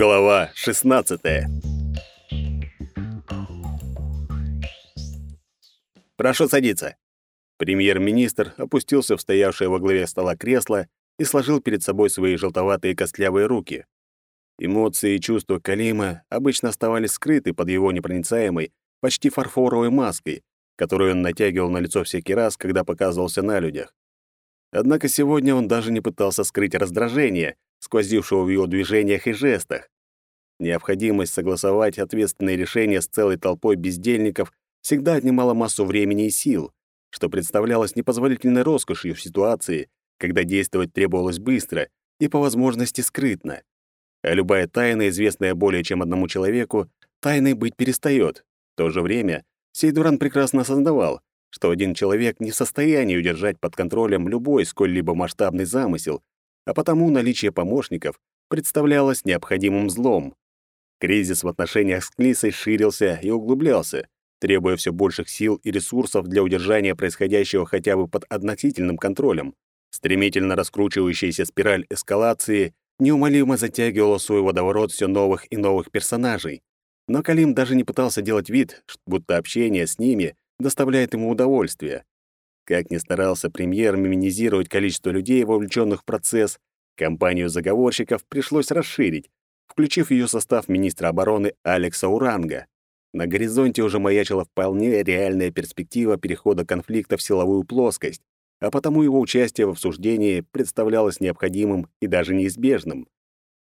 Глава 16. Прошу садиться. Премьер-министр опустился в стоявшее во главе стола кресло и сложил перед собой свои желтоватые костлявые руки. Эмоции и чувства Калима обычно оставались скрыты под его непроницаемой, почти фарфоровой маской, которую он натягивал на лицо всякий раз, когда показывался на людях. Однако сегодня он даже не пытался скрыть раздражение, сквозившего в его движениях и жестах. Необходимость согласовать ответственные решения с целой толпой бездельников всегда отнимала массу времени и сил, что представлялось непозволительной роскошью в ситуации, когда действовать требовалось быстро и по возможности скрытно. А любая тайна, известная более чем одному человеку, тайной быть перестает. В то же время Сейдуран прекрасно осознавал, что один человек не в состоянии удержать под контролем любой сколь-либо масштабный замысел, а потому наличие помощников представлялось необходимым злом. Кризис в отношениях с Клисой ширился и углублялся, требуя все больших сил и ресурсов для удержания происходящего хотя бы под относительным контролем. Стремительно раскручивающаяся спираль эскалации неумолимо затягивала свой водоворот все новых и новых персонажей. Но Калим даже не пытался делать вид, будто общение с ними доставляет ему удовольствие. Как ни старался премьер минимизировать количество людей, вовлеченных в процесс, компанию заговорщиков пришлось расширить, включив в ее состав министра обороны Алекса Уранга. На горизонте уже маячила вполне реальная перспектива перехода конфликта в силовую плоскость, а потому его участие в обсуждении представлялось необходимым и даже неизбежным.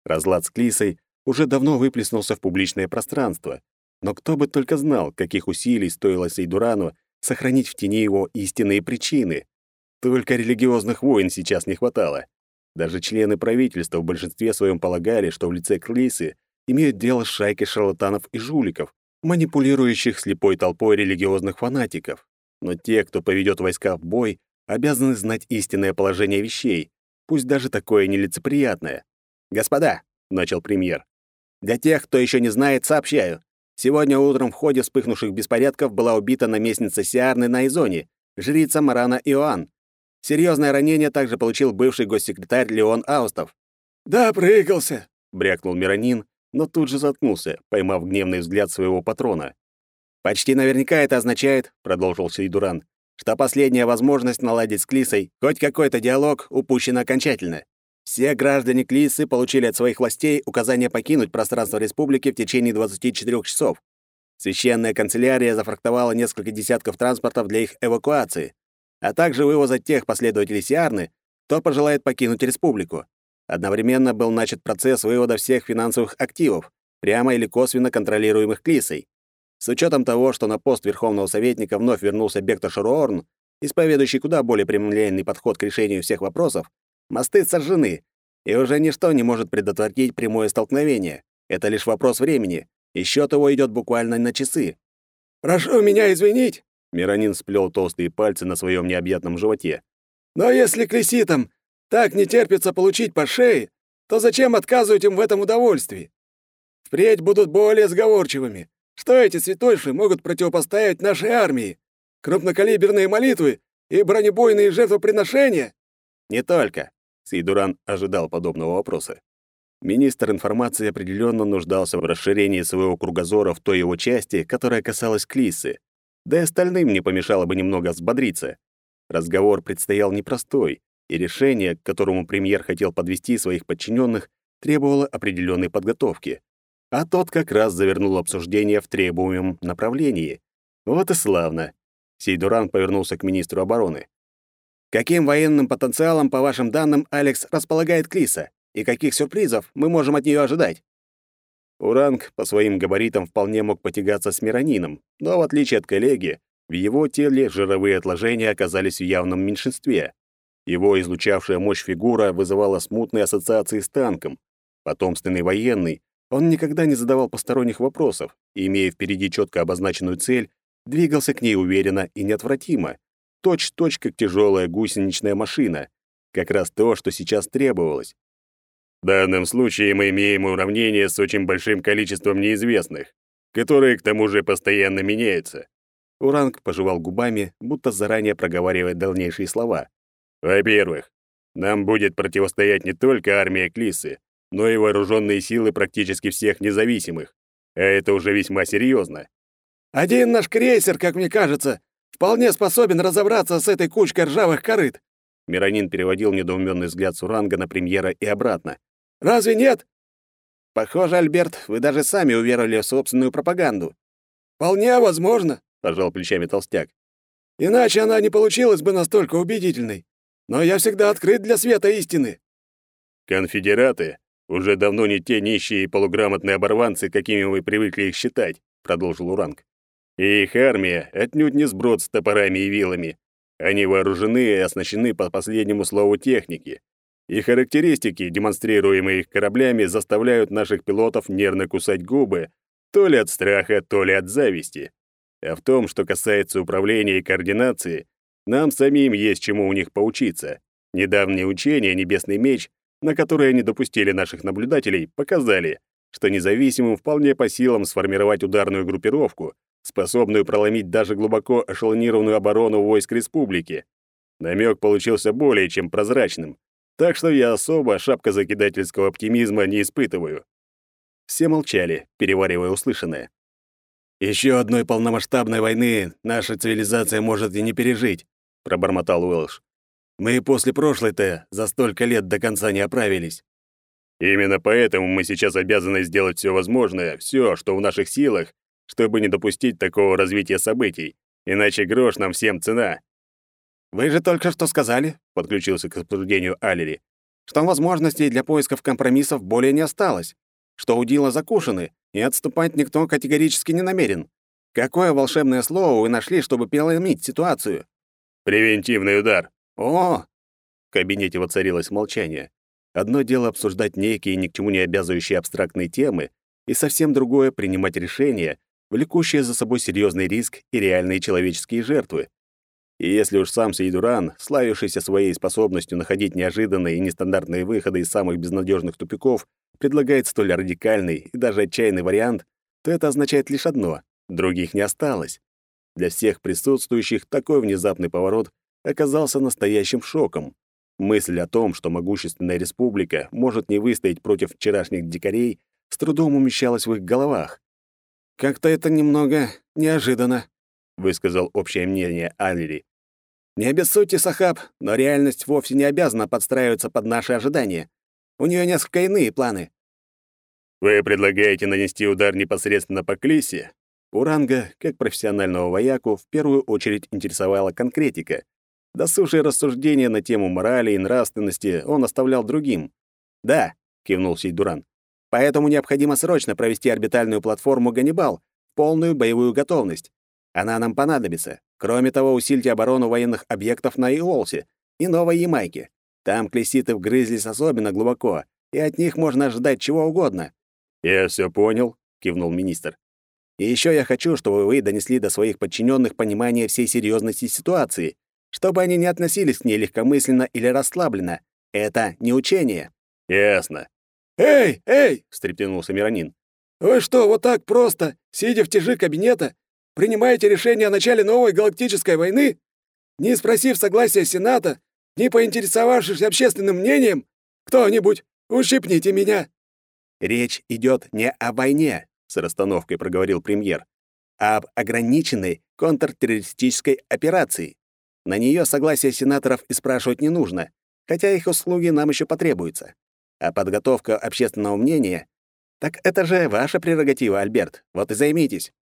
Разлад с Клисой уже давно выплеснулся в публичное пространство, но кто бы только знал, каких усилий стоило Сейдурану сохранить в тени его истинные причины. Только религиозных войн сейчас не хватало. Даже члены правительства в большинстве своем полагали, что в лице Клисы имеют дело с шайкой шарлатанов и жуликов, манипулирующих слепой толпой религиозных фанатиков. Но те, кто поведет войска в бой, обязаны знать истинное положение вещей, пусть даже такое нелицеприятное. «Господа», — начал премьер, — «для тех, кто еще не знает, сообщаю. Сегодня утром в ходе вспыхнувших беспорядков была убита наместница Сиарны на Изоне, жрица Марана Иоанн. Серьезное ранение также получил бывший госсекретарь Леон Аустов. «Да, прыгался», — брякнул Миронин, но тут же заткнулся, поймав гневный взгляд своего патрона. «Почти наверняка это означает», — продолжил Сейдуран, «что последняя возможность наладить с Клисой хоть какой-то диалог упущена окончательно. Все граждане Клисы получили от своих властей указание покинуть пространство республики в течение 24 часов. Священная канцелярия зафрактовала несколько десятков транспортов для их эвакуации, а также вывоза тех последователей Сиарны, кто пожелает покинуть республику. Одновременно был начат процесс вывода всех финансовых активов, прямо или косвенно контролируемых Клисой. С учетом того, что на пост Верховного Советника вновь вернулся Бектор Шаруорн, исповедующий куда более прямолинейный подход к решению всех вопросов, Мосты сожжены, и уже ничто не может предотвратить прямое столкновение. Это лишь вопрос времени, и счет его идет буквально на часы. «Прошу меня извинить», — Миронин сплел толстые пальцы на своем необъятном животе. «Но если клеситам так не терпится получить по шее, то зачем отказывать им в этом удовольствии? Впредь будут более сговорчивыми. Что эти святойши могут противопоставить нашей армии? Крупнокалиберные молитвы и бронебойные жертвоприношения?» «Не только. Сейдуран ожидал подобного вопроса. Министр информации определенно нуждался в расширении своего кругозора в той его части, которая касалась Клисы. Да и остальным не помешало бы немного взбодриться. Разговор предстоял непростой, и решение, к которому премьер хотел подвести своих подчиненных, требовало определенной подготовки. А тот как раз завернул обсуждение в требуемом направлении. Вот и славно. Сейдуран повернулся к министру обороны. Каким военным потенциалом, по вашим данным, Алекс располагает Клиса? И каких сюрпризов мы можем от нее ожидать? Уранг по своим габаритам вполне мог потягаться с Миронином, но, в отличие от коллеги, в его теле жировые отложения оказались в явном меньшинстве. Его излучавшая мощь фигура вызывала смутные ассоциации с танком. Потомственный военный, он никогда не задавал посторонних вопросов и, имея впереди четко обозначенную цель, двигался к ней уверенно и неотвратимо, точь-точь как тяжелая гусеничная машина. Как раз то, что сейчас требовалось. В данном случае мы имеем уравнение с очень большим количеством неизвестных, которые к тому же постоянно меняются. Уранг пожевал губами, будто заранее проговаривая дальнейшие слова. Во-первых, нам будет противостоять не только армия Клисы, но и вооруженные силы практически всех независимых. А это уже весьма серьезно. «Один наш крейсер, как мне кажется, вполне способен разобраться с этой кучкой ржавых корыт». Миронин переводил недоуменный взгляд Суранга на премьера и обратно. «Разве нет?» «Похоже, Альберт, вы даже сами уверовали в собственную пропаганду». «Вполне возможно», — пожал плечами толстяк. «Иначе она не получилась бы настолько убедительной. Но я всегда открыт для света истины». «Конфедераты уже давно не те нищие и полуграмотные оборванцы, какими мы привыкли их считать», — продолжил Уранг. «И их армия отнюдь не сброд с топорами и вилами. Они вооружены и оснащены по последнему слову техники. И характеристики, демонстрируемые их кораблями, заставляют наших пилотов нервно кусать губы, то ли от страха, то ли от зависти. А в том, что касается управления и координации, нам самим есть чему у них поучиться. Недавние учения «Небесный меч», на которые они допустили наших наблюдателей, показали, что независимым вполне по силам сформировать ударную группировку, способную проломить даже глубоко эшелонированную оборону войск республики. Намек получился более чем прозрачным, так что я особо шапка закидательского оптимизма не испытываю. Все молчали, переваривая услышанное. Еще одной полномасштабной войны наша цивилизация может и не пережить», — пробормотал Уэлш. «Мы после прошлой-то за столько лет до конца не оправились». «Именно поэтому мы сейчас обязаны сделать все возможное, все, что в наших силах, чтобы не допустить такого развития событий, иначе грош нам всем цена». «Вы же только что сказали», — подключился к обсуждению Алери, «что возможностей для поисков компромиссов более не осталось, что удила закушены, и отступать никто категорически не намерен. Какое волшебное слово вы нашли, чтобы переломить ситуацию? Превентивный удар. О! В кабинете воцарилось молчание. Одно дело обсуждать некие ни к чему не обязывающие абстрактные темы, и совсем другое — принимать решения, влекущие за собой серьезный риск и реальные человеческие жертвы. И если уж сам Сейдуран, славившийся своей способностью находить неожиданные и нестандартные выходы из самых безнадежных тупиков, предлагает столь радикальный и даже отчаянный вариант, то это означает лишь одно — других не осталось. Для всех присутствующих такой внезапный поворот оказался настоящим шоком. Мысль о том, что могущественная республика может не выстоять против вчерашних дикарей, с трудом умещалась в их головах. «Как-то это немного неожиданно», — высказал общее мнение Алери. «Не обессудьте, Сахаб, но реальность вовсе не обязана подстраиваться под наши ожидания. У нее несколько иные планы. Вы предлагаете нанести удар непосредственно по Клисе? Уранга, как профессионального вояку, в первую очередь интересовала конкретика. Досушие рассуждения на тему морали и нравственности он оставлял другим. «Да», — кивнул Сейдуран, «поэтому необходимо срочно провести орбитальную платформу «Ганнибал» в полную боевую готовность. Она нам понадобится. Кроме того, усильте оборону военных объектов на Иолсе и Новой Ямайке. Там клеситы вгрызлись особенно глубоко, и от них можно ожидать чего угодно». «Я все понял», — кивнул министр. «И еще я хочу, чтобы вы донесли до своих подчиненных понимание всей серьезности ситуации, чтобы они не относились к ней легкомысленно или расслабленно. Это не учение». «Ясно». «Эй, эй!» — встрепенулся Миронин. «Вы что, вот так просто, сидя в тяжи кабинета, принимаете решение о начале новой галактической войны, не спросив согласия Сената не поинтересовавшись общественным мнением, кто-нибудь, ущипните меня!» «Речь идет не о войне», — с расстановкой проговорил премьер, а об ограниченной контртеррористической операции. На нее согласие сенаторов и спрашивать не нужно, хотя их услуги нам еще потребуются. А подготовка общественного мнения — так это же ваша прерогатива, Альберт, вот и займитесь.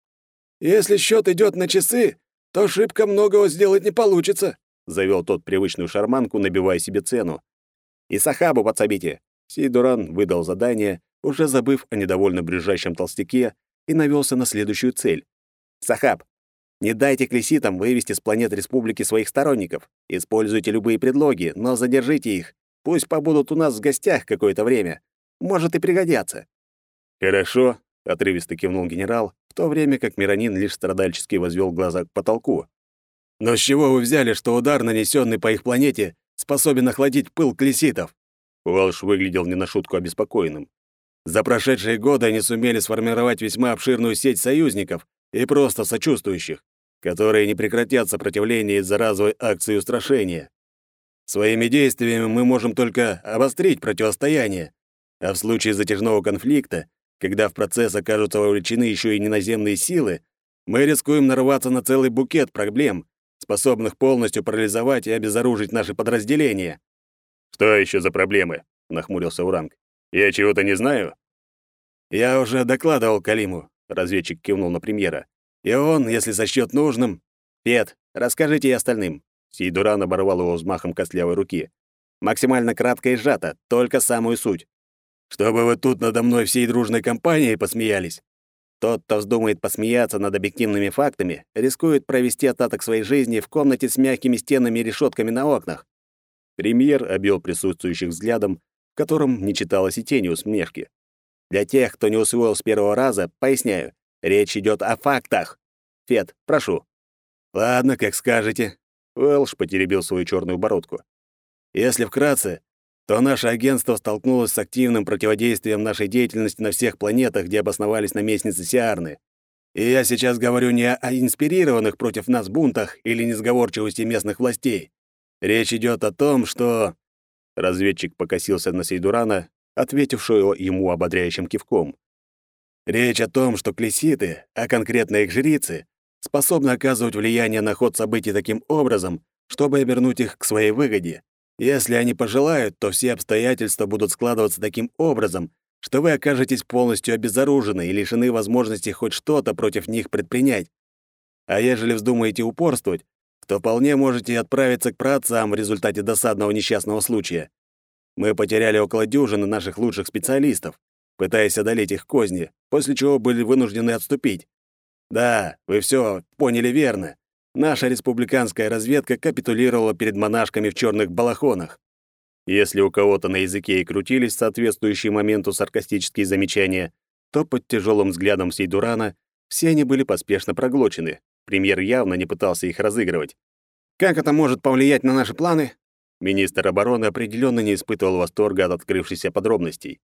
«Если счет идет на часы, то шибко многого сделать не получится», завел тот привычную шарманку, набивая себе цену. «И Сахабу подсобите!» Сейдуран выдал задание, уже забыв о недовольно брюзжащем толстяке, и навелся на следующую цель. «Сахаб, не дайте клеситам вывести с планет республики своих сторонников. Используйте любые предлоги, но задержите их. Пусть побудут у нас в гостях какое-то время. Может, и пригодятся». «Хорошо», — отрывисто кивнул генерал, в то время как Миронин лишь страдальчески возвел глаза к потолку. Но с чего вы взяли, что удар, нанесенный по их планете, способен охладить пыл клеситов? Уэлш выглядел не на шутку обеспокоенным. За прошедшие годы они сумели сформировать весьма обширную сеть союзников и просто сочувствующих, которые не прекратят сопротивление из-за разовой акции устрашения. Своими действиями мы можем только обострить противостояние. А в случае затяжного конфликта, когда в процесс окажутся вовлечены еще и неназемные силы, мы рискуем нарваться на целый букет проблем, способных полностью парализовать и обезоружить наши подразделения. Что еще за проблемы? нахмурился Уранг. Я чего-то не знаю. Я уже докладывал Калиму, разведчик кивнул на премьера. И он, если сочтет нужным, Пет, расскажите и остальным. Сейдуран оборвал его взмахом костлявой руки. Максимально кратко и сжато, только самую суть. Чтобы вы тут надо мной всей дружной компанией посмеялись. Тот, кто вздумает посмеяться над объективными фактами, рискует провести остаток своей жизни в комнате с мягкими стенами и решетками на окнах. Премьер обвел присутствующих взглядом, в котором не читалось и тени усмешки. Для тех, кто не усвоил с первого раза, поясняю, речь идет о фактах. Фет, прошу. Ладно, как скажете. Уэлш потеребил свою черную бородку. Если вкратце, то наше агентство столкнулось с активным противодействием нашей деятельности на всех планетах, где обосновались наместницы Сиарны. И я сейчас говорю не о инспирированных против нас бунтах или несговорчивости местных властей. Речь идет о том, что...» Разведчик покосился на Сейдурана, ответившего ему ободряющим кивком. «Речь о том, что клеситы, а конкретно их жрицы, способны оказывать влияние на ход событий таким образом, чтобы обернуть их к своей выгоде. Если они пожелают, то все обстоятельства будут складываться таким образом, что вы окажетесь полностью обезоружены и лишены возможности хоть что-то против них предпринять. А ежели вздумаете упорствовать, то вполне можете отправиться к праотцам в результате досадного несчастного случая. Мы потеряли около дюжины наших лучших специалистов, пытаясь одолеть их козни, после чего были вынуждены отступить. Да, вы все поняли верно наша республиканская разведка капитулировала перед монашками в черных балахонах. Если у кого-то на языке и крутились соответствующие моменту саркастические замечания, то под тяжелым взглядом Сейдурана все они были поспешно проглочены. Премьер явно не пытался их разыгрывать. «Как это может повлиять на наши планы?» Министр обороны определенно не испытывал восторга от открывшихся подробностей.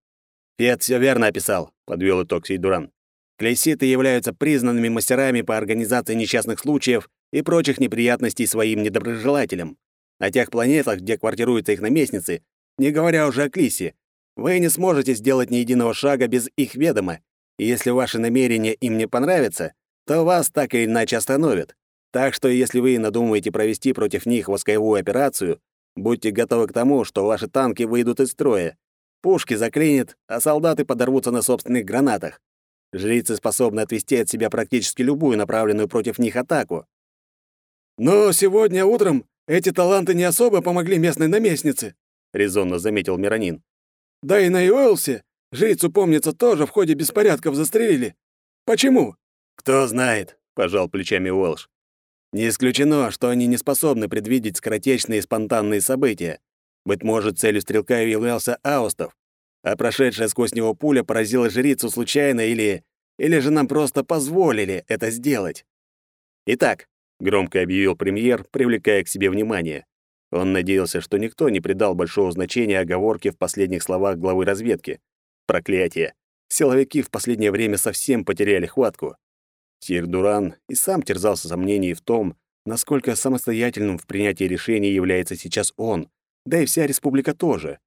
«Фет все верно описал», — подвел итог Сейдуран. «Клейситы являются признанными мастерами по организации несчастных случаев и прочих неприятностей своим недоброжелателям. На тех планетах, где квартируются их наместницы, не говоря уже о Клисе, вы не сможете сделать ни единого шага без их ведома, и если ваши намерения им не понравятся, то вас так или иначе остановят. Так что если вы надумаете провести против них войсковую операцию, будьте готовы к тому, что ваши танки выйдут из строя. Пушки заклинят, а солдаты подорвутся на собственных гранатах. Жрицы способны отвести от себя практически любую направленную против них атаку. «Но сегодня утром эти таланты не особо помогли местной наместнице», — резонно заметил Миронин. «Да и на Иоэлсе жрицу, помнится, тоже в ходе беспорядков застрелили. Почему?» «Кто знает», — пожал плечами Уэлш. «Не исключено, что они не способны предвидеть скоротечные спонтанные события. Быть может, целью стрелка являлся Аустов, а прошедшая сквозь него пуля поразила жрицу случайно или... Или же нам просто позволили это сделать. Итак, громко объявил премьер, привлекая к себе внимание. Он надеялся, что никто не придал большого значения оговорке в последних словах главы разведки. Проклятие! Силовики в последнее время совсем потеряли хватку. Сир Дуран и сам терзался сомнений в том, насколько самостоятельным в принятии решений является сейчас он, да и вся республика тоже.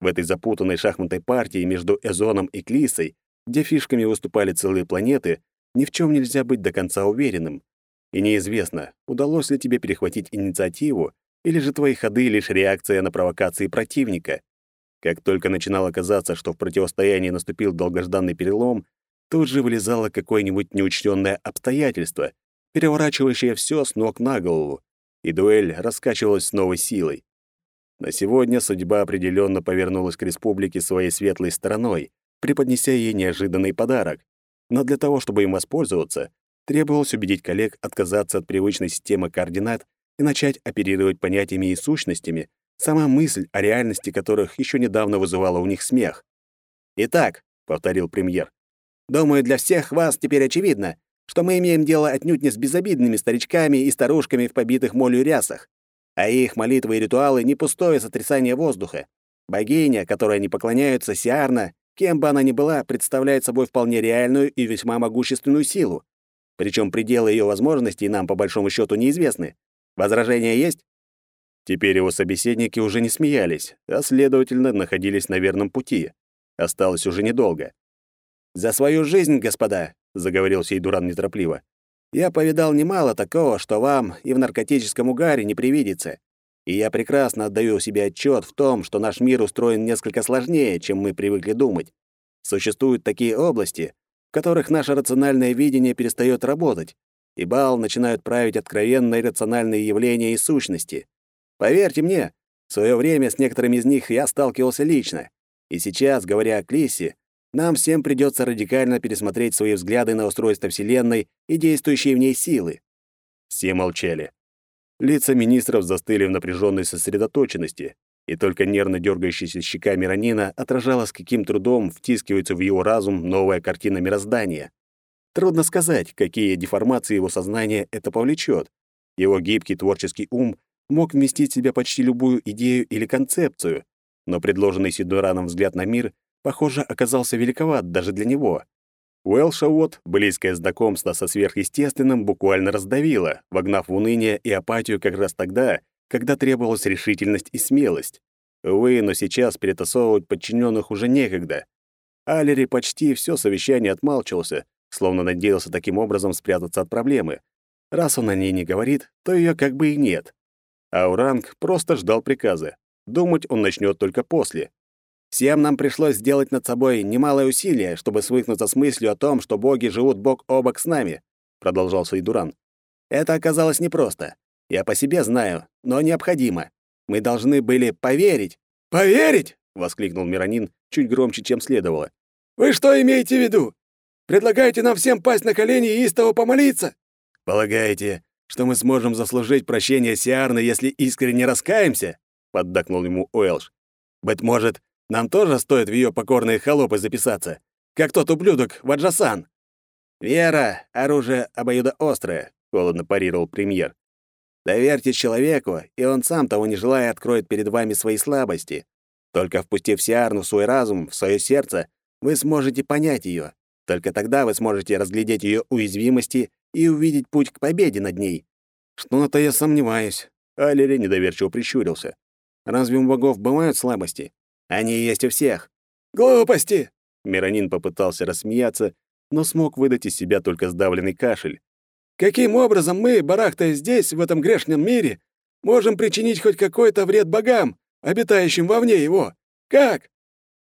В этой запутанной шахматной партии между Эзоном и Клисой, где фишками выступали целые планеты, ни в чем нельзя быть до конца уверенным. И неизвестно, удалось ли тебе перехватить инициативу, или же твои ходы — лишь реакция на провокации противника. Как только начинало казаться, что в противостоянии наступил долгожданный перелом, тут же вылезало какое-нибудь неучтенное обстоятельство, переворачивающее все с ног на голову, и дуэль раскачивалась с новой силой. На сегодня судьба определенно повернулась к республике своей светлой стороной, преподнеся ей неожиданный подарок. Но для того, чтобы им воспользоваться, Требовалось убедить коллег отказаться от привычной системы координат и начать оперировать понятиями и сущностями, сама мысль о реальности которых еще недавно вызывала у них смех. «Итак», — повторил премьер, «думаю, для всех вас теперь очевидно, что мы имеем дело отнюдь не с безобидными старичками и старушками в побитых молью рясах, а их молитвы и ритуалы — не пустое сотрясание воздуха. Богиня, которой они поклоняются, Сиарна, кем бы она ни была, представляет собой вполне реальную и весьма могущественную силу. Причем пределы ее возможностей нам по большому счету неизвестны. Возражения есть? Теперь его собеседники уже не смеялись, а следовательно находились на верном пути. Осталось уже недолго. «За свою жизнь, господа», — заговорил Сейдуран неторопливо, «я повидал немало такого, что вам и в наркотическом угаре не привидится. И я прекрасно отдаю себе отчет в том, что наш мир устроен несколько сложнее, чем мы привыкли думать. Существуют такие области, в которых наше рациональное видение перестает работать, и бал начинают править откровенно иррациональные явления и сущности. Поверьте мне, в свое время с некоторыми из них я сталкивался лично. И сейчас, говоря о Клиссе, нам всем придется радикально пересмотреть свои взгляды на устройство Вселенной и действующие в ней силы. Все молчали. Лица министров застыли в напряженной сосредоточенности, и только нервно дергающаяся щека Миронина отражала, с каким трудом втискивается в его разум новая картина мироздания. Трудно сказать, какие деформации его сознания это повлечет. Его гибкий творческий ум мог вместить в себя почти любую идею или концепцию, но предложенный Сидураном взгляд на мир, похоже, оказался великоват даже для него. Уэлша вот, близкое знакомство со сверхъестественным, буквально раздавило, вогнав в уныние и апатию как раз тогда, когда требовалась решительность и смелость. Увы, но сейчас перетасовывать подчиненных уже некогда. Алери почти все совещание отмалчивался, словно надеялся таким образом спрятаться от проблемы. Раз он о ней не говорит, то ее как бы и нет. А Уранг просто ждал приказа. Думать он начнет только после. Всем нам пришлось сделать над собой немалое усилие, чтобы свыкнуться с мыслью о том, что боги живут бок о бок с нами, продолжал Сайдуран. Это оказалось непросто. Я по себе знаю, но необходимо. Мы должны были поверить. Поверить? воскликнул Миронин чуть громче, чем следовало. Вы что имеете в виду? Предлагаете нам всем пасть на колени и истово помолиться? Полагаете, что мы сможем заслужить прощение Сиарны, если искренне раскаемся? поддакнул ему Уэлш. Быть может, нам тоже стоит в ее покорные холопы записаться, как тот ублюдок Ваджасан. Вера — оружие обоюдоострое, холодно парировал премьер. Доверьтесь человеку, и он сам того не желая откроет перед вами свои слабости. Только впустив Сиарну в свой разум, в свое сердце, вы сможете понять ее. Только тогда вы сможете разглядеть ее уязвимости и увидеть путь к победе над ней. Что-то я сомневаюсь. Алери недоверчиво прищурился. Разве у богов бывают слабости? Они есть у всех. Глупости! Миронин попытался рассмеяться, но смог выдать из себя только сдавленный кашель. Каким образом мы, барахтая здесь, в этом грешном мире, можем причинить хоть какой-то вред богам, обитающим вовне его? Как?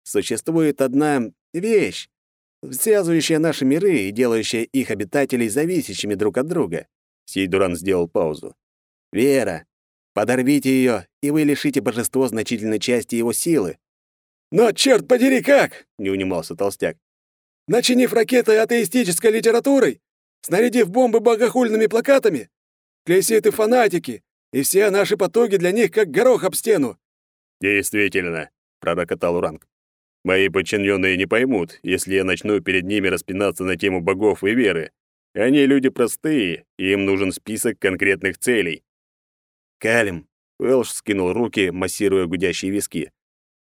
Существует одна вещь, связывающая наши миры и делающая их обитателей зависящими друг от друга. Сейдуран сделал паузу. Вера. Подорвите ее, и вы лишите божество значительной части его силы. Но черт подери как! не унимался толстяк. Начинив ракеты атеистической литературой, снарядив бомбы богохульными плакатами, клейситы фанатики, и все наши потуги для них как горох об стену. Действительно, пророкотал Уранг. Мои подчиненные не поймут, если я начну перед ними распинаться на тему богов и веры. Они люди простые, и им нужен список конкретных целей. Калим, Уэлш скинул руки, массируя гудящие виски.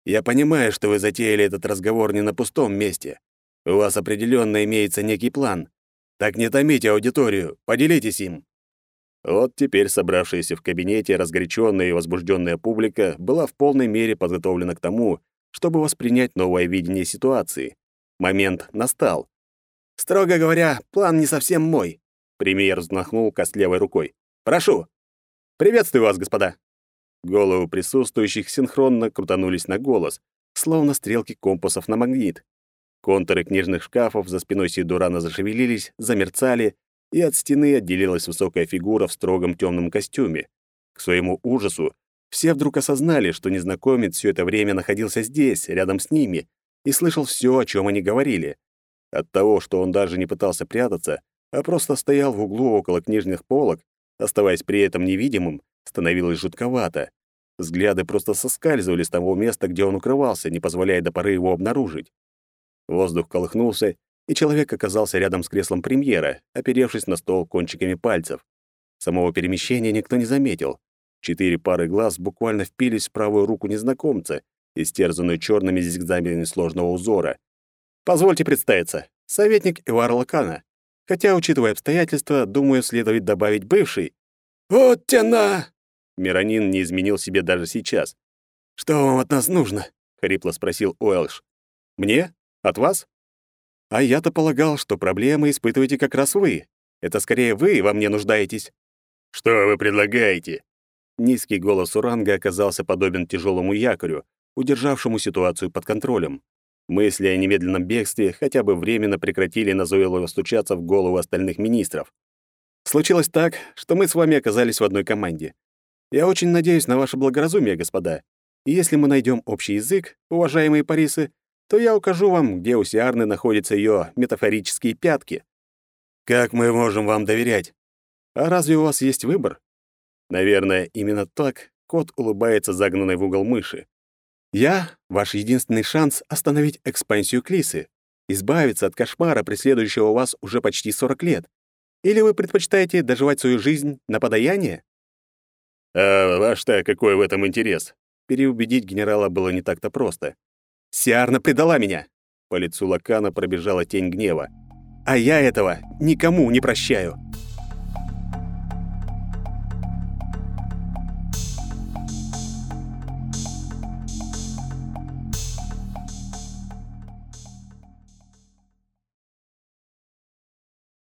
Я понимаю, что вы затеяли этот разговор не на пустом месте. У вас определенно имеется некий план. Так не томите аудиторию, поделитесь им. Вот теперь собравшаяся в кабинете разгоряченная и возбужденная публика была в полной мере подготовлена к тому, чтобы воспринять новое видение ситуации. Момент настал. Строго говоря, план не совсем мой. Премьер взмахнул костлявой рукой. Прошу. Приветствую вас, господа. Головы присутствующих синхронно крутанулись на голос, словно стрелки компасов на магнит. Контуры книжных шкафов за спиной Сидурана зашевелились, замерцали, и от стены отделилась высокая фигура в строгом темном костюме. К своему ужасу все вдруг осознали, что незнакомец все это время находился здесь, рядом с ними, и слышал все, о чем они говорили. От того, что он даже не пытался прятаться, а просто стоял в углу около книжных полок, оставаясь при этом невидимым, становилось жутковато. Взгляды просто соскальзывали с того места, где он укрывался, не позволяя до поры его обнаружить. Воздух колыхнулся, и человек оказался рядом с креслом премьера, оперевшись на стол кончиками пальцев. Самого перемещения никто не заметил. Четыре пары глаз буквально впились в правую руку незнакомца, истерзанную черными зигзагами сложного узора. «Позвольте представиться. Советник Ивара Лакана. Хотя, учитывая обстоятельства, думаю, следует добавить бывший». «Вот тяна!» Миронин не изменил себе даже сейчас. «Что вам от нас нужно?» — хрипло спросил Уэлш. Мне? От вас? А я-то полагал, что проблемы испытываете как раз вы. Это скорее вы во мне нуждаетесь. Что вы предлагаете? Низкий голос Уранга оказался подобен тяжелому якорю, удержавшему ситуацию под контролем. Мысли о немедленном бегстве хотя бы временно прекратили назойливо стучаться в голову остальных министров. Случилось так, что мы с вами оказались в одной команде. Я очень надеюсь на ваше благоразумие, господа. И если мы найдем общий язык, уважаемые Парисы, то я укажу вам, где у Сиарны находятся ее метафорические пятки. Как мы можем вам доверять? А разве у вас есть выбор? Наверное, именно так кот улыбается загнанной в угол мыши. Я — ваш единственный шанс остановить экспансию Клисы, избавиться от кошмара, преследующего вас уже почти 40 лет. Или вы предпочитаете доживать свою жизнь на подаяние? А ваш-то какой в этом интерес? Переубедить генерала было не так-то просто. Сиарна предала меня. По лицу Лакана пробежала тень гнева. А я этого никому не прощаю.